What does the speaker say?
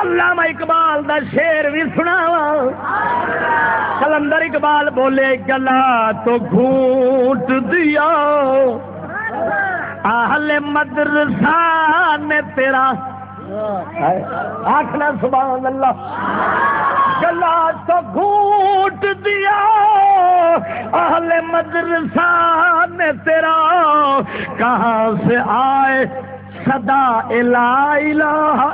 علامہ اقبال دا شیر بھی سنا کلندر اقبال بولے، گلا تو گھونٹ دیا۔ اہل مدرسہ نے تیرا آخنا سبحان اللہ۔ گلا تو گھونٹ دیا۔ اہل مدرسہ نے تیرا، کہاں سے آئے؟ صدا الہ